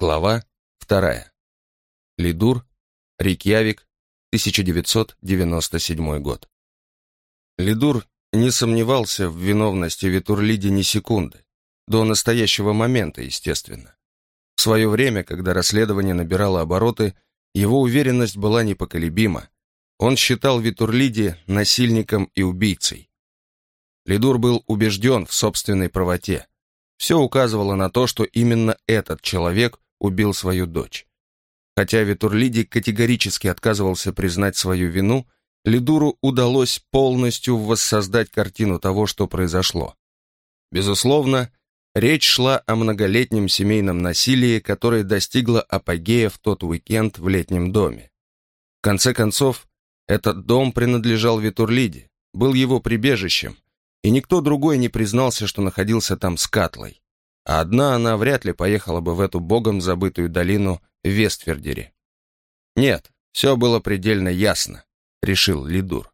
Глава вторая. Лидур, Рикьявик, 1997 год. Лидур не сомневался в виновности Витурлиди ни секунды, до настоящего момента, естественно. В свое время, когда расследование набирало обороты, его уверенность была непоколебима. Он считал Витурлиди насильником и убийцей. Лидур был убежден в собственной правоте. Все указывало на то, что именно этот человек убил свою дочь. Хотя Витурлиди категорически отказывался признать свою вину, Лидуру удалось полностью воссоздать картину того, что произошло. Безусловно, речь шла о многолетнем семейном насилии, которое достигло апогея в тот уикенд в летнем доме. В конце концов, этот дом принадлежал Витурлиди, был его прибежищем, и никто другой не признался, что находился там с Катлой одна она вряд ли поехала бы в эту богом забытую долину Вестфердере. Нет, все было предельно ясно, решил Лидур.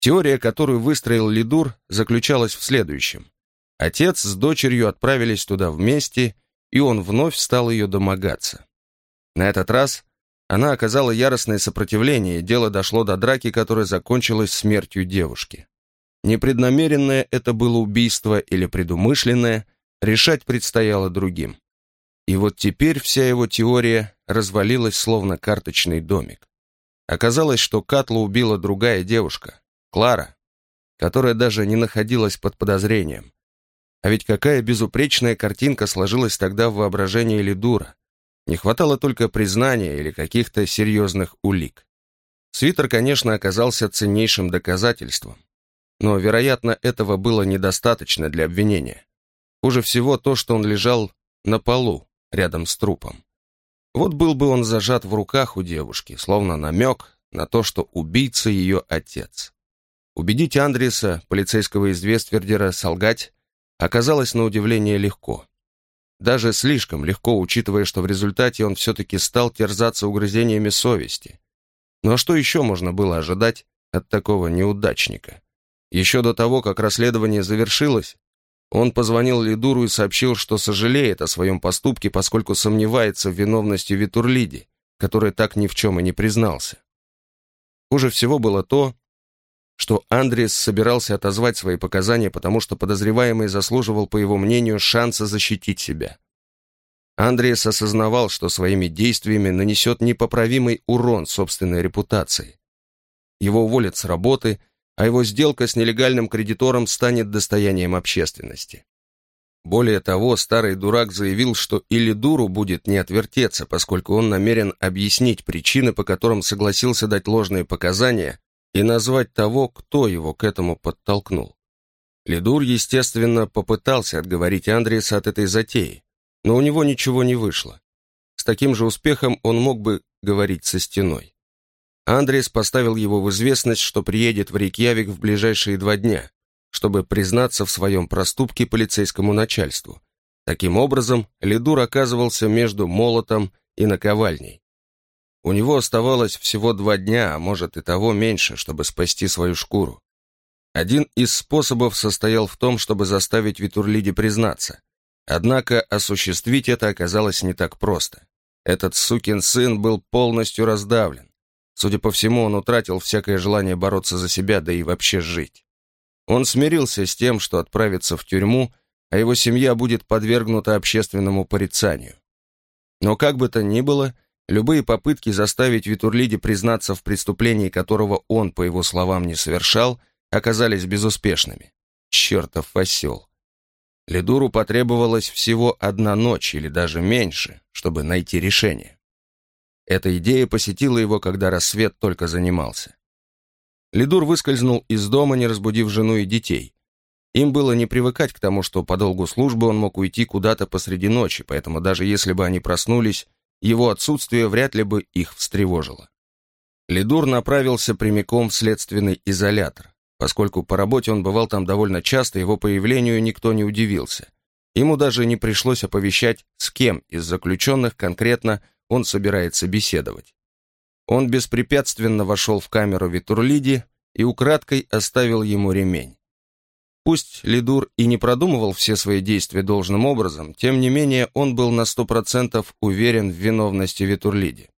Теория, которую выстроил Лидур, заключалась в следующем. Отец с дочерью отправились туда вместе, и он вновь стал ее домогаться. На этот раз она оказала яростное сопротивление, и дело дошло до драки, которая закончилась смертью девушки. Непреднамеренное это было убийство или предумышленное – Решать предстояло другим. И вот теперь вся его теория развалилась словно карточный домик. Оказалось, что Катлу убила другая девушка, Клара, которая даже не находилась под подозрением. А ведь какая безупречная картинка сложилась тогда в воображении Лидура. Не хватало только признания или каких-то серьезных улик. Свитер, конечно, оказался ценнейшим доказательством. Но, вероятно, этого было недостаточно для обвинения. Хуже всего то, что он лежал на полу, рядом с трупом. Вот был бы он зажат в руках у девушки, словно намек на то, что убийца ее отец. Убедить Андреса, полицейского из Вествердера, солгать оказалось на удивление легко. Даже слишком легко, учитывая, что в результате он все-таки стал терзаться угрызениями совести. Ну а что еще можно было ожидать от такого неудачника? Еще до того, как расследование завершилось, он позвонил Лидуру и сообщил, что сожалеет о своем поступке, поскольку сомневается в виновности Витурлиди, который так ни в чем и не признался. Хуже всего было то, что Андрес собирался отозвать свои показания, потому что подозреваемый заслуживал, по его мнению, шанса защитить себя. Андреас осознавал, что своими действиями нанесет непоправимый урон собственной репутации. Его уволят с работы, а его сделка с нелегальным кредитором станет достоянием общественности. Более того, старый дурак заявил, что или дуру будет не отвертеться, поскольку он намерен объяснить причины, по которым согласился дать ложные показания и назвать того, кто его к этому подтолкнул. Лидур, естественно, попытался отговорить Андреса от этой затеи, но у него ничего не вышло. С таким же успехом он мог бы говорить со стеной. Андрес поставил его в известность, что приедет в Рейкьявик в ближайшие два дня, чтобы признаться в своем проступке полицейскому начальству. Таким образом, Лидур оказывался между молотом и наковальней. У него оставалось всего два дня, а может и того меньше, чтобы спасти свою шкуру. Один из способов состоял в том, чтобы заставить Витурлиди признаться. Однако осуществить это оказалось не так просто. Этот сукин сын был полностью раздавлен. Судя по всему, он утратил всякое желание бороться за себя, да и вообще жить. Он смирился с тем, что отправится в тюрьму, а его семья будет подвергнута общественному порицанию. Но как бы то ни было, любые попытки заставить Витурлиди признаться в преступлении, которого он, по его словам, не совершал, оказались безуспешными. Чертов осел. Ледуру потребовалось всего одна ночь или даже меньше, чтобы найти решение. Эта идея посетила его, когда рассвет только занимался. Лидур выскользнул из дома, не разбудив жену и детей. Им было не привыкать к тому, что по долгу службы он мог уйти куда-то посреди ночи, поэтому даже если бы они проснулись, его отсутствие вряд ли бы их встревожило. Лидур направился прямиком в следственный изолятор. Поскольку по работе он бывал там довольно часто, его появлению никто не удивился. Ему даже не пришлось оповещать, с кем из заключенных конкретно он собирается беседовать. Он беспрепятственно вошел в камеру Витурлиди и украдкой оставил ему ремень. Пусть Лидур и не продумывал все свои действия должным образом, тем не менее он был на сто процентов уверен в виновности Витурлиди.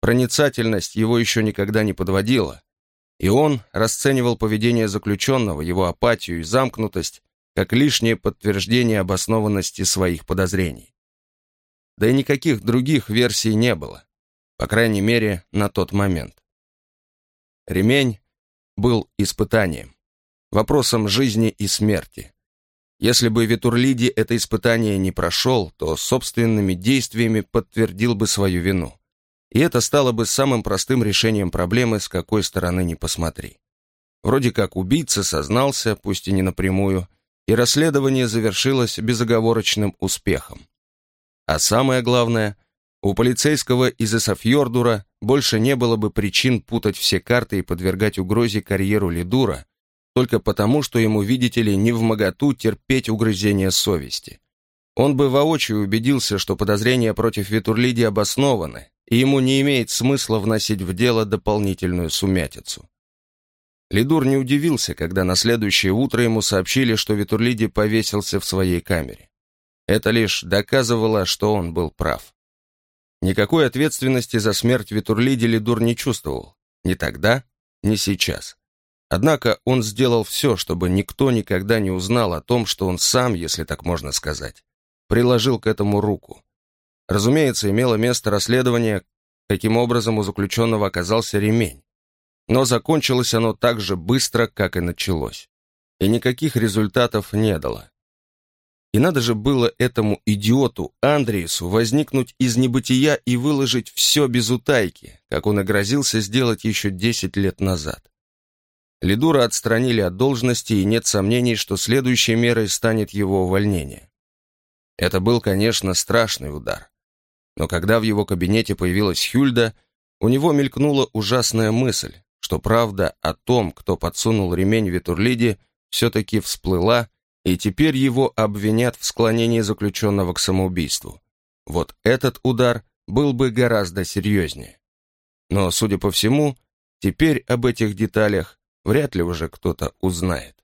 Проницательность его еще никогда не подводила, и он расценивал поведение заключенного, его апатию и замкнутость, как лишнее подтверждение обоснованности своих подозрений. Да и никаких других версий не было, по крайней мере, на тот момент. Ремень был испытанием, вопросом жизни и смерти. Если бы Витурлиди это испытание не прошел, то собственными действиями подтвердил бы свою вину. И это стало бы самым простым решением проблемы, с какой стороны ни посмотри. Вроде как убийца сознался, пусть и не напрямую, и расследование завершилось безоговорочным успехом. А самое главное, у полицейского из Эсофьордура больше не было бы причин путать все карты и подвергать угрозе карьеру Лидура, только потому, что ему, видите ли, не в моготу терпеть угрызения совести. Он бы воочию убедился, что подозрения против Витурлиди обоснованы, и ему не имеет смысла вносить в дело дополнительную сумятицу. Лидур не удивился, когда на следующее утро ему сообщили, что Витурлиди повесился в своей камере. Это лишь доказывало, что он был прав. Никакой ответственности за смерть Витурлиди Лидур не чувствовал. Ни тогда, ни сейчас. Однако он сделал все, чтобы никто никогда не узнал о том, что он сам, если так можно сказать, приложил к этому руку. Разумеется, имело место расследование, каким образом у заключенного оказался ремень. Но закончилось оно так же быстро, как и началось. И никаких результатов не дало. И надо же было этому идиоту Андреасу возникнуть из небытия и выложить все без утайки, как он и грозился сделать еще 10 лет назад. Лидура отстранили от должности, и нет сомнений, что следующей мерой станет его увольнение. Это был, конечно, страшный удар. Но когда в его кабинете появилась Хюльда, у него мелькнула ужасная мысль, что правда о том, кто подсунул ремень Витурлиде, все-таки всплыла, и теперь его обвинят в склонении заключенного к самоубийству. Вот этот удар был бы гораздо серьезнее. Но, судя по всему, теперь об этих деталях вряд ли уже кто-то узнает.